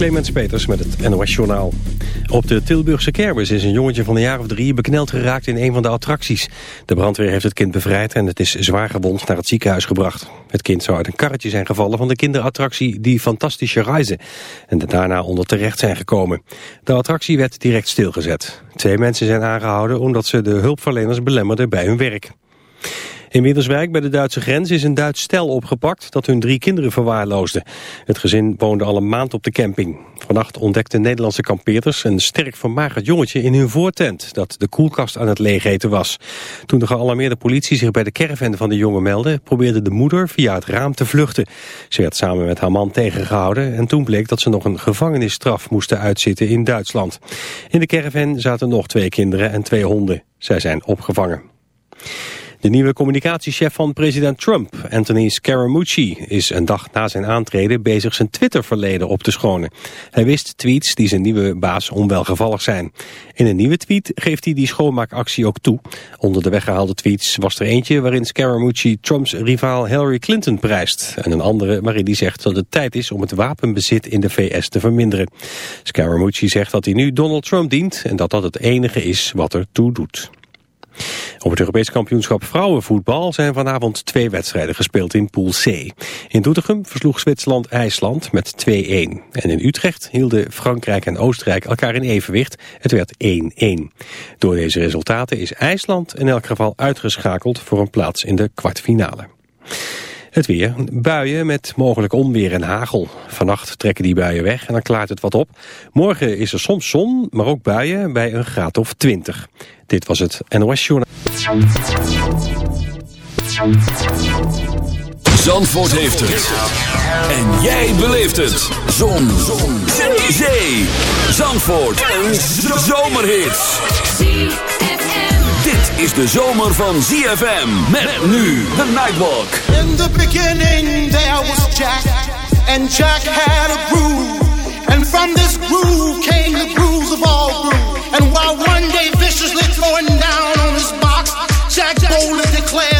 Clemens Peters met het NOS Journaal. Op de Tilburgse kermis is een jongetje van een jaar of drie bekneld geraakt in een van de attracties. De brandweer heeft het kind bevrijd en het is zwaar gewond naar het ziekenhuis gebracht. Het kind zou uit een karretje zijn gevallen van de kinderattractie Die Fantastische Reizen. En daarna onder terecht zijn gekomen. De attractie werd direct stilgezet. Twee mensen zijn aangehouden omdat ze de hulpverleners belemmerden bij hun werk. In Winterswijk bij de Duitse grens is een Duits stel opgepakt dat hun drie kinderen verwaarloosde. Het gezin woonde al een maand op de camping. Vannacht ontdekten Nederlandse kampeerders een sterk vermagerd jongetje in hun voortent dat de koelkast aan het leegeten was. Toen de gealarmeerde politie zich bij de caravan van de jongen meldde, probeerde de moeder via het raam te vluchten. Ze werd samen met haar man tegengehouden en toen bleek dat ze nog een gevangenisstraf moesten uitzitten in Duitsland. In de caravan zaten nog twee kinderen en twee honden. Zij zijn opgevangen. De nieuwe communicatiechef van president Trump, Anthony Scaramucci, is een dag na zijn aantreden bezig zijn Twitter-verleden op te schonen. Hij wist tweets die zijn nieuwe baas onwelgevallig zijn. In een nieuwe tweet geeft hij die schoonmaakactie ook toe. Onder de weggehaalde tweets was er eentje waarin Scaramucci Trumps rivaal Hillary Clinton prijst. En een andere waarin hij zegt dat het tijd is om het wapenbezit in de VS te verminderen. Scaramucci zegt dat hij nu Donald Trump dient en dat dat het enige is wat er toe doet. Op het Europees kampioenschap vrouwenvoetbal zijn vanavond twee wedstrijden gespeeld in Pool C. In Doetinchem versloeg Zwitserland IJsland met 2-1. En in Utrecht hielden Frankrijk en Oostenrijk elkaar in evenwicht. Het werd 1-1. Door deze resultaten is IJsland in elk geval uitgeschakeld voor een plaats in de kwartfinale. Het weer. Buien met mogelijk onweer en hagel. Vannacht trekken die buien weg en dan klaart het wat op. Morgen is er soms zon, maar ook buien bij een graad of 20. Dit was het NOS Journal. Zandvoort heeft het. En jij beleeft het. Zon. zon. Zee. Zandvoort. Een zomerhit is de zomer van ZFM. Met nu de Nightwalk. In the beginning there was Jack. And Jack had a groove. And from this groove came the grooves of all grooves. And while one day viciously throwing down on his box, Jack boldly declared,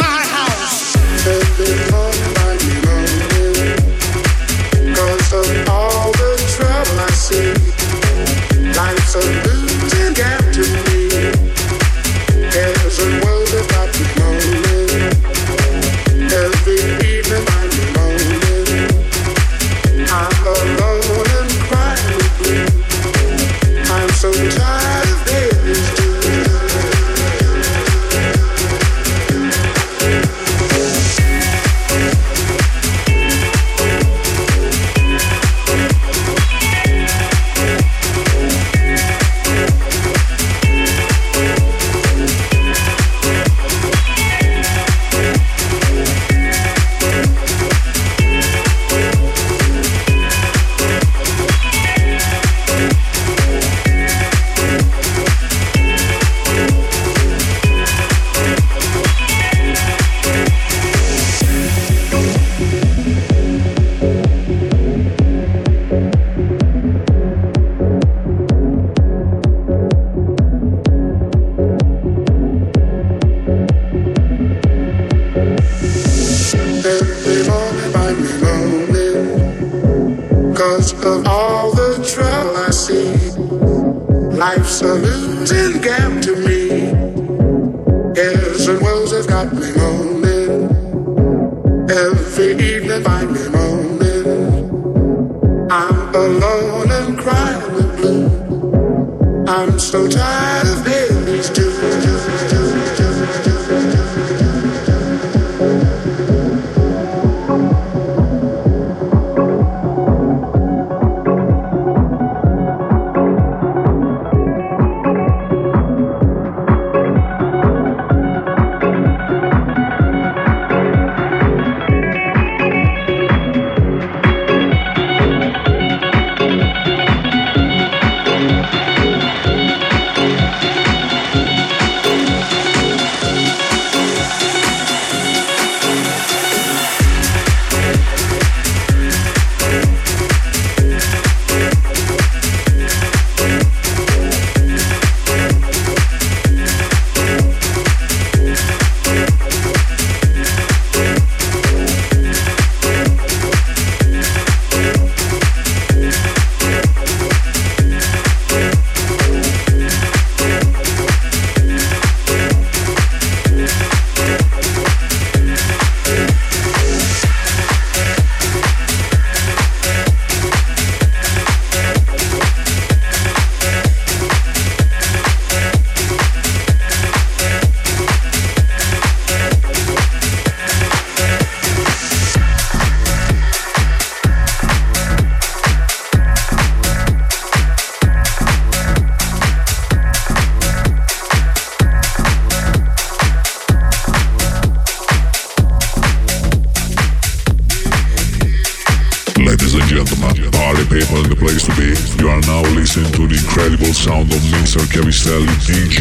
Cause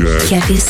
Chiavistelli.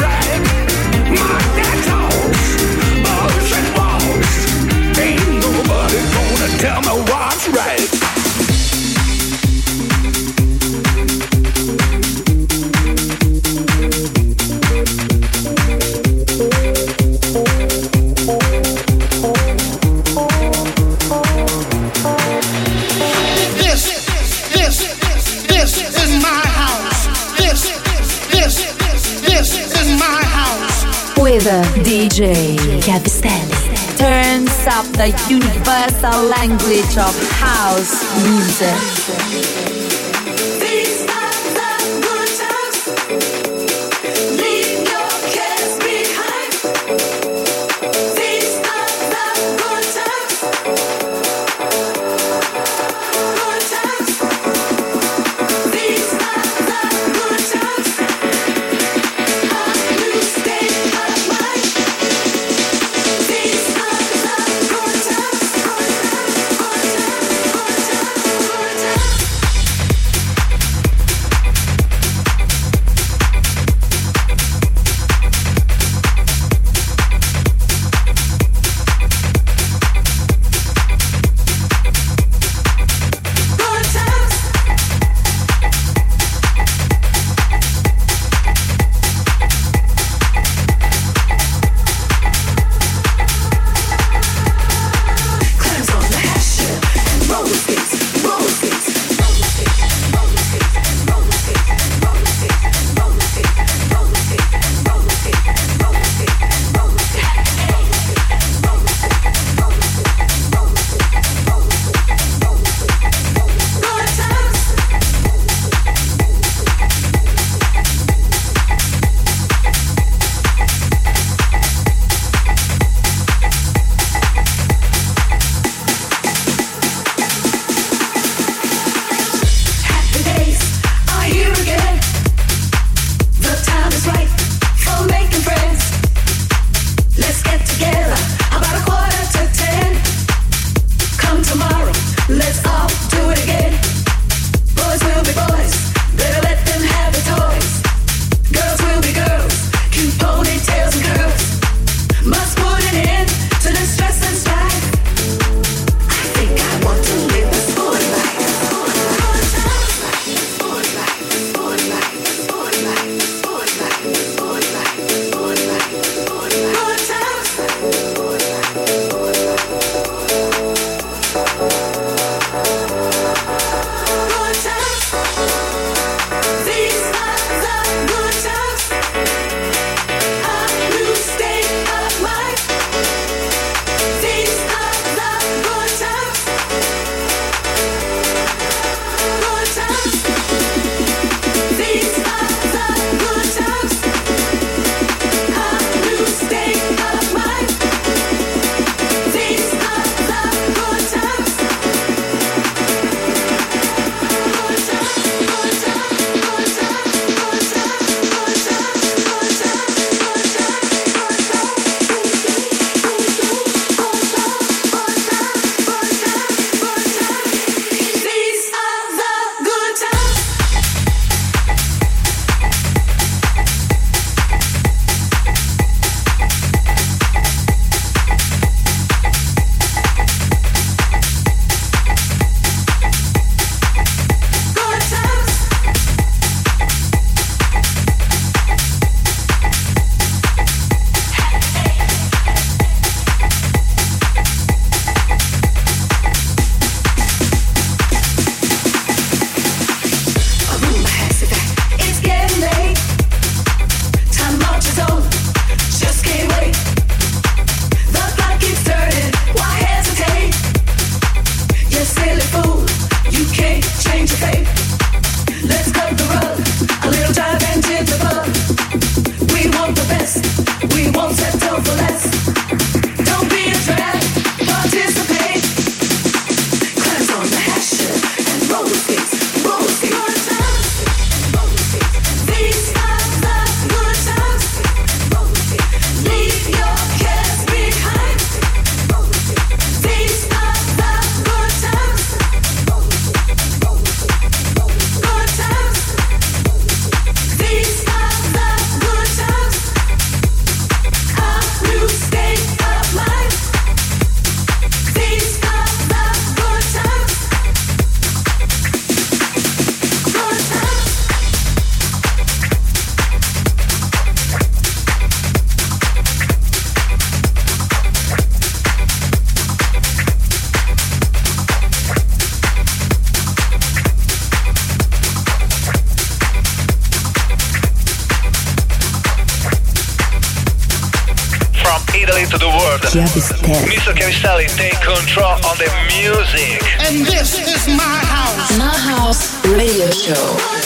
right. My DJ Chiavistelli turns up the universal language of house music. Mister. Mr. Chiavistelli, take control of the music. And this is my house. My house radio show.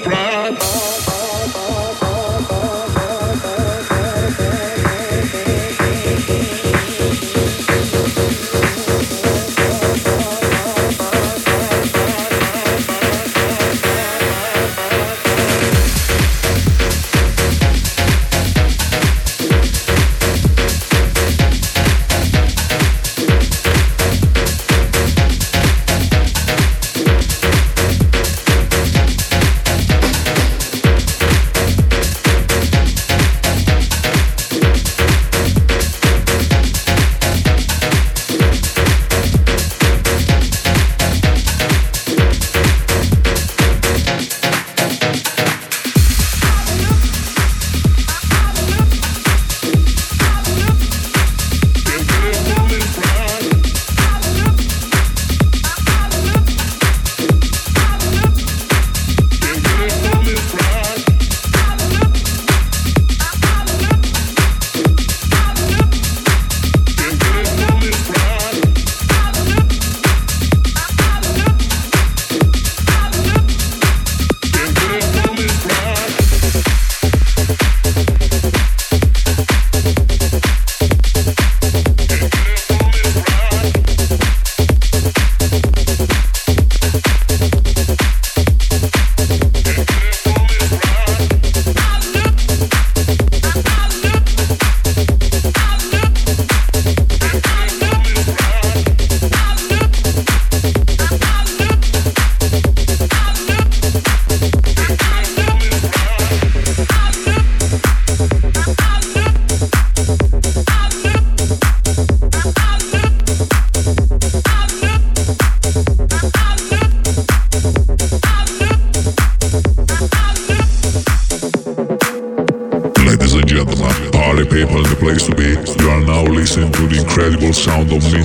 Brown.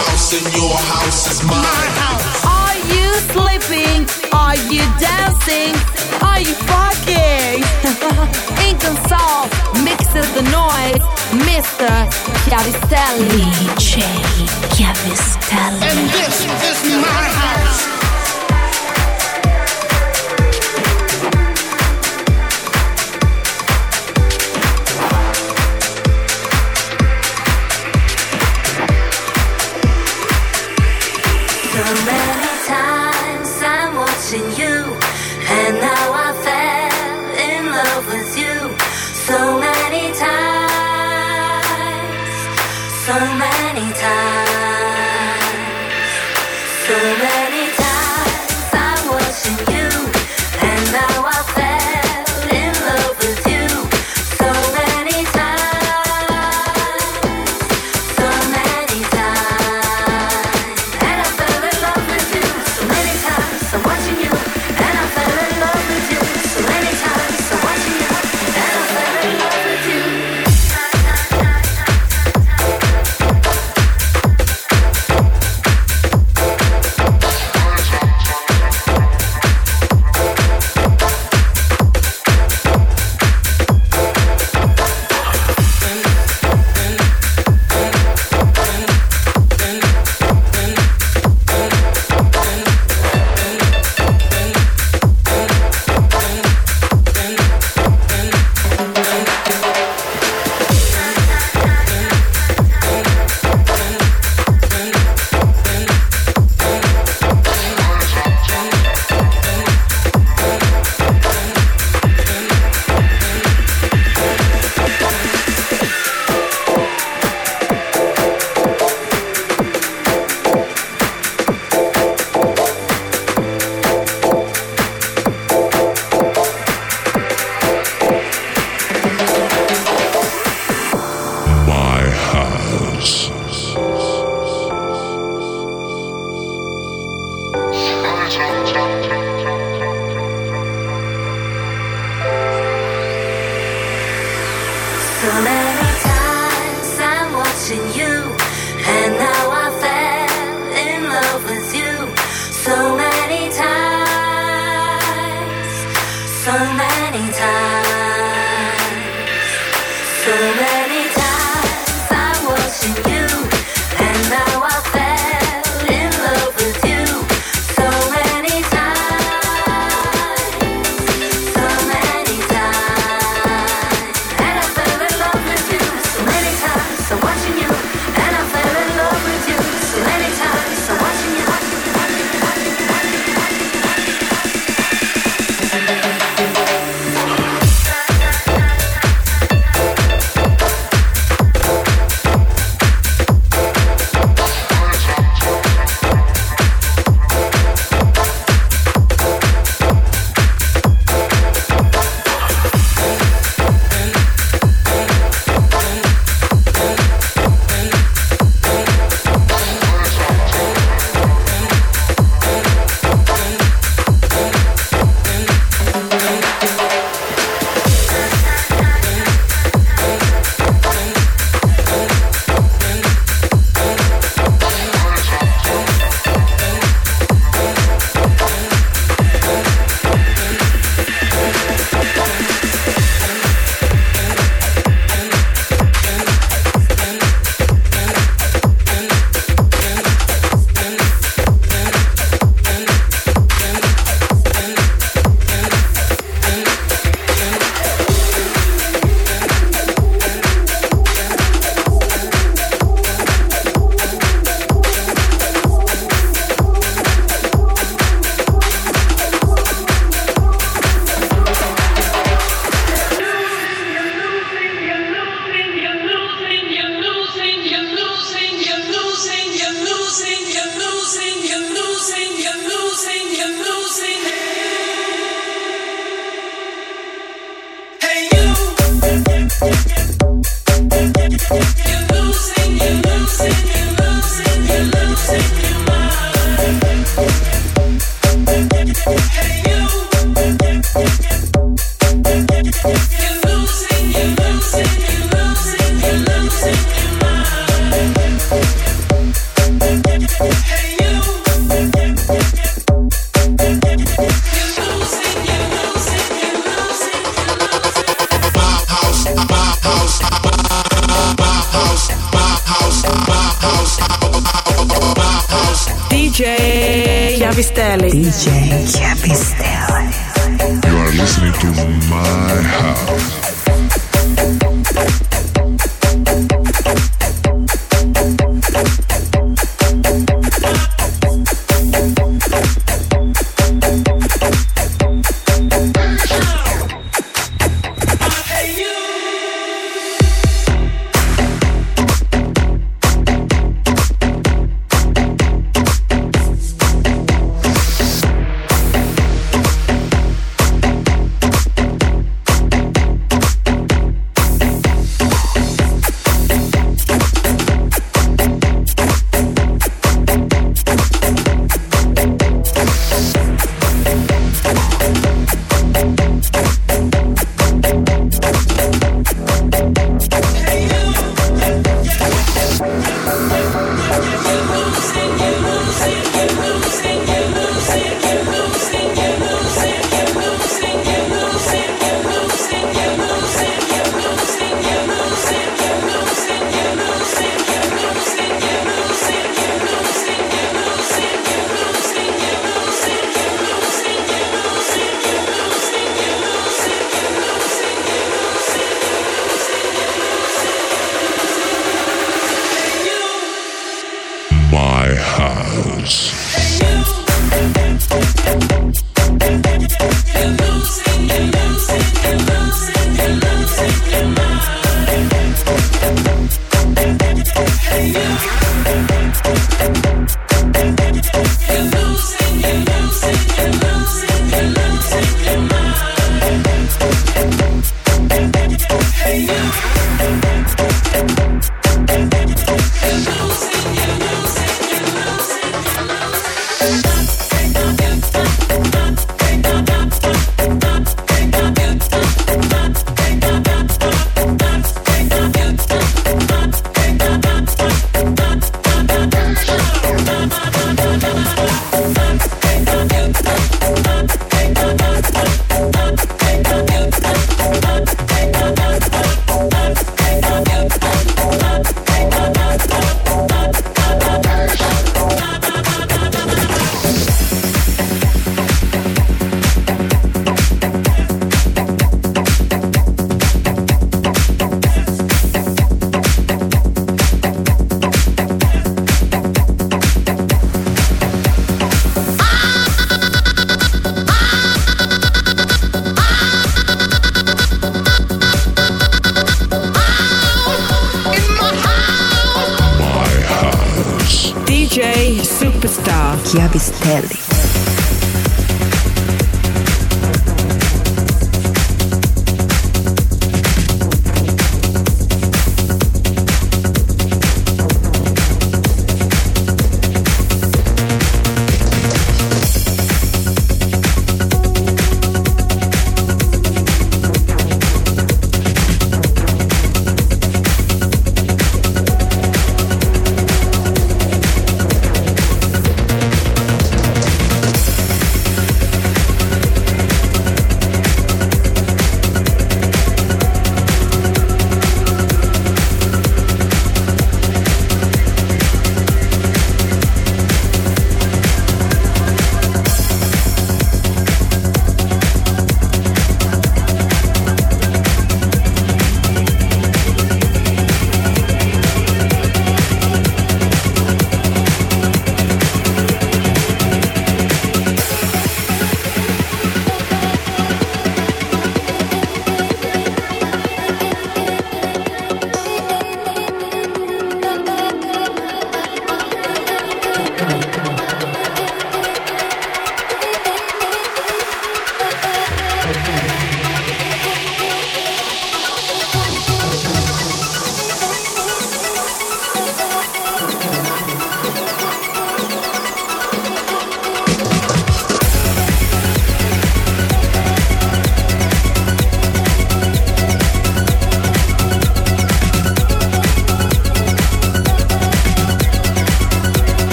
house and your house is mine. My house. Are you sleeping? Are you dancing? Are you fucking? Inconsol, mixes the noise, Mr. Chiavistelli. DJ Chiavistelli. And this is my house.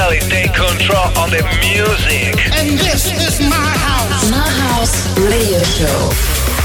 Mr. Chiavistelli, take control on the music. And this is my house. My house radio show.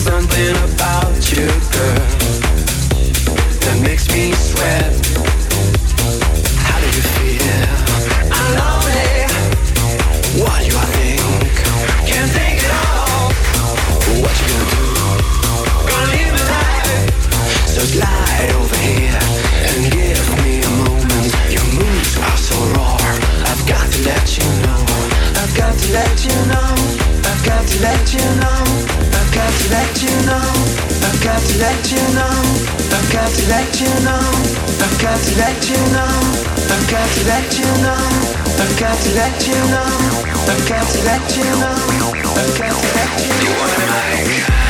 Something about you, girl, that makes me sweat. How do you feel? I'm. What do I think? Can't think all. What you gonna do? Gonna. So slide over here and give me a moment. Your moves are so raw. I've got to let you know. I've got to let you know. I've got to let you know to let you know. I've got to let you know. I've got to let you know. I've got to let you know. I've got to let you know. I've got to let you know. I've got to let you know. I've got to let you know. You wanna make